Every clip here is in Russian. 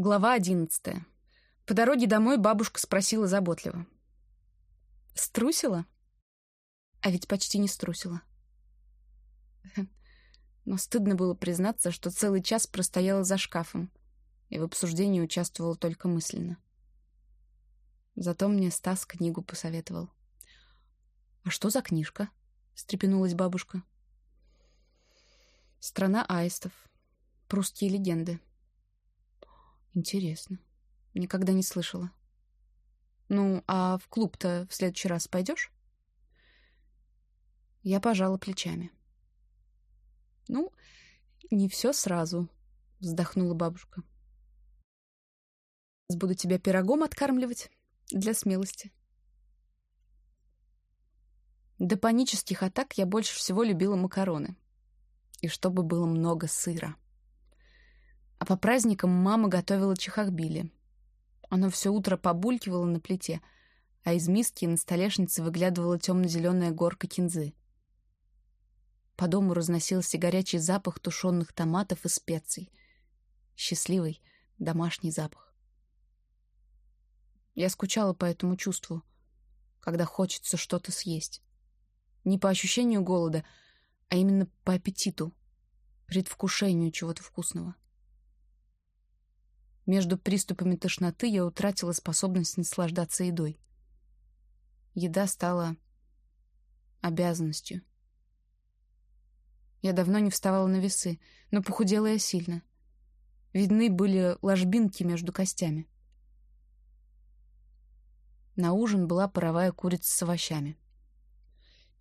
Глава одиннадцатая. По дороге домой бабушка спросила заботливо. «Струсила?» А ведь почти не струсила. Но стыдно было признаться, что целый час простояла за шкафом и в обсуждении участвовала только мысленно. Зато мне Стас книгу посоветовал. «А что за книжка?» — встрепенулась бабушка. «Страна аистов. Прусские легенды». Интересно. Никогда не слышала. Ну, а в клуб-то в следующий раз пойдешь? Я пожала плечами. Ну, не все сразу, вздохнула бабушка. Буду тебя пирогом откармливать для смелости. До панических атак я больше всего любила макароны. И чтобы было много сыра. По праздникам мама готовила чехахбили. Оно все утро побулькивало на плите, а из миски на столешнице выглядывала темно-зеленая горка кинзы. По дому разносился горячий запах тушенных томатов и специй. Счастливый домашний запах. Я скучала по этому чувству, когда хочется что-то съесть. Не по ощущению голода, а именно по аппетиту, предвкушению чего-то вкусного. Между приступами тошноты я утратила способность наслаждаться едой. Еда стала обязанностью. Я давно не вставала на весы, но похудела я сильно. Видны были ложбинки между костями. На ужин была паровая курица с овощами.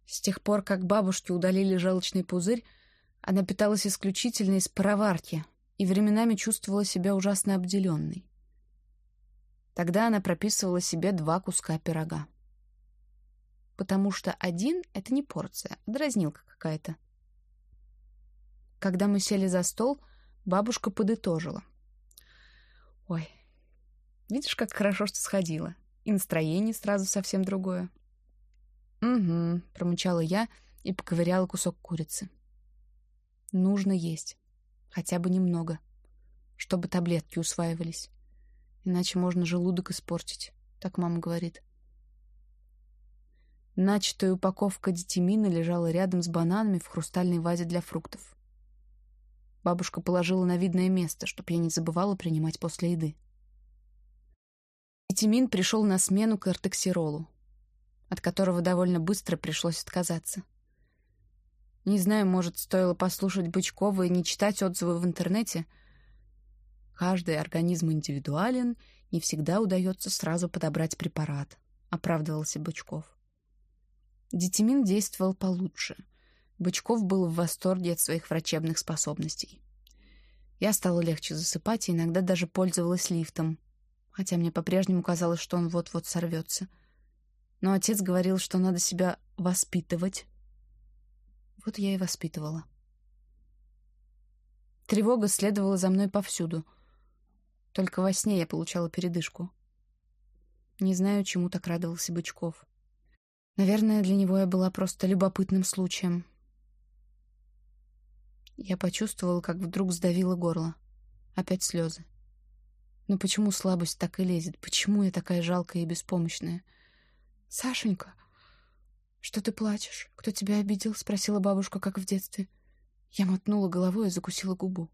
С тех пор, как бабушки удалили желчный пузырь, она питалась исключительно из пароварки — и временами чувствовала себя ужасно обделенной. Тогда она прописывала себе два куска пирога. Потому что один — это не порция, а дразнилка какая-то. Когда мы сели за стол, бабушка подытожила. «Ой, видишь, как хорошо, что сходила. И настроение сразу совсем другое». «Угу», — промычала я и поковыряла кусок курицы. «Нужно есть» хотя бы немного, чтобы таблетки усваивались. Иначе можно желудок испортить, так мама говорит. Начатая упаковка детимина лежала рядом с бананами в хрустальной вазе для фруктов. Бабушка положила на видное место, чтобы я не забывала принимать после еды. Детимин пришел на смену кортексиролу, от которого довольно быстро пришлось отказаться. Не знаю, может, стоило послушать Бычкова и не читать отзывы в интернете. Каждый организм индивидуален, не всегда удается сразу подобрать препарат, оправдывался Бычков. Детимин действовал получше. Бычков был в восторге от своих врачебных способностей. Я стала легче засыпать и иногда даже пользовалась лифтом, хотя мне по-прежнему казалось, что он вот-вот сорвется. Но отец говорил, что надо себя воспитывать, вот я и воспитывала. Тревога следовала за мной повсюду. Только во сне я получала передышку. Не знаю, чему так радовался Бычков. Наверное, для него я была просто любопытным случаем. Я почувствовала, как вдруг сдавило горло. Опять слезы. Но почему слабость так и лезет? Почему я такая жалкая и беспомощная? «Сашенька!» «Что ты плачешь? Кто тебя обидел?» — спросила бабушка, как в детстве. Я мотнула головой и закусила губу.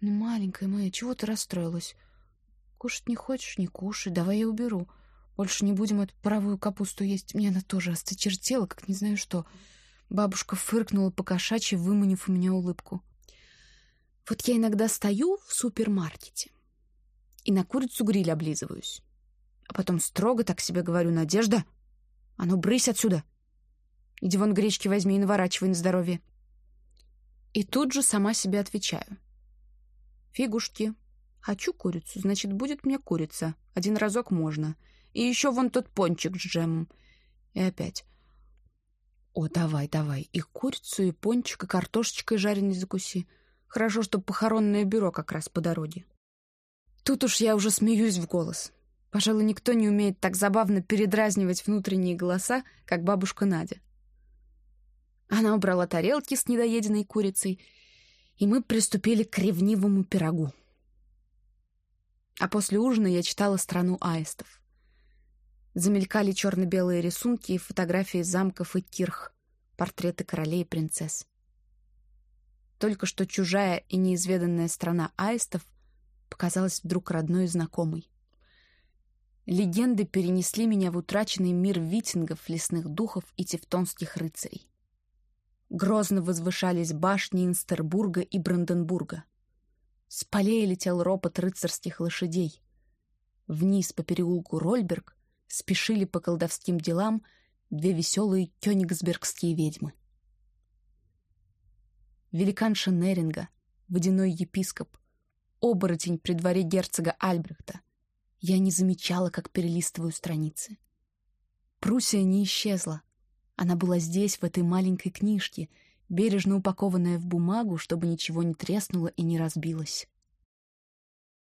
«Ну, маленькая моя, чего ты расстроилась? Кушать не хочешь — не кушай, давай я уберу. Больше не будем эту паровую капусту есть. Мне она тоже осточертела, как не знаю что». Бабушка фыркнула по-кошачьи, выманив у меня улыбку. «Вот я иногда стою в супермаркете и на курицу гриль облизываюсь. А потом строго так себе говорю, «Надежда, а ну, брысь отсюда! Иди вон гречки возьми и наворачивай на здоровье. И тут же сама себе отвечаю. Фигушки. Хочу курицу, значит, будет мне курица. Один разок можно. И еще вон тот пончик с джемом. И опять. О, давай, давай. И курицу, и пончик, и картошечкой жареной закуси. Хорошо, что похоронное бюро как раз по дороге. Тут уж я уже смеюсь в голос. Пожалуй, никто не умеет так забавно передразнивать внутренние голоса, как бабушка Надя. Она убрала тарелки с недоеденной курицей, и мы приступили к ревнивому пирогу. А после ужина я читала «Страну аистов». Замелькали черно-белые рисунки и фотографии замков и кирх, портреты королей и принцесс. Только что чужая и неизведанная страна аистов показалась вдруг родной и знакомой. Легенды перенесли меня в утраченный мир витингов, лесных духов и тевтонских рыцарей. Грозно возвышались башни Инстербурга и Бранденбурга. С полей летел ропот рыцарских лошадей. Вниз по переулку Рольберг спешили по колдовским делам две веселые кёнигсбергские ведьмы. Великанша Неринга, водяной епископ, оборотень при дворе герцога Альбрехта. Я не замечала, как перелистываю страницы. Пруссия не исчезла. Она была здесь, в этой маленькой книжке, бережно упакованная в бумагу, чтобы ничего не треснуло и не разбилось.